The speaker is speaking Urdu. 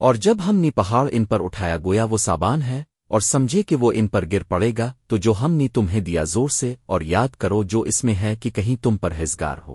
اور جب ہم نے پہاڑ ان پر اٹھایا گویا وہ سابان ہے، اور سمجھے کہ وہ ان پر گر پڑے گا، تو جو ہم نے تمہیں دیا زور سے اور یاد کرو جو اس میں ہے کہ کہیں تم پر ہزگار ہو۔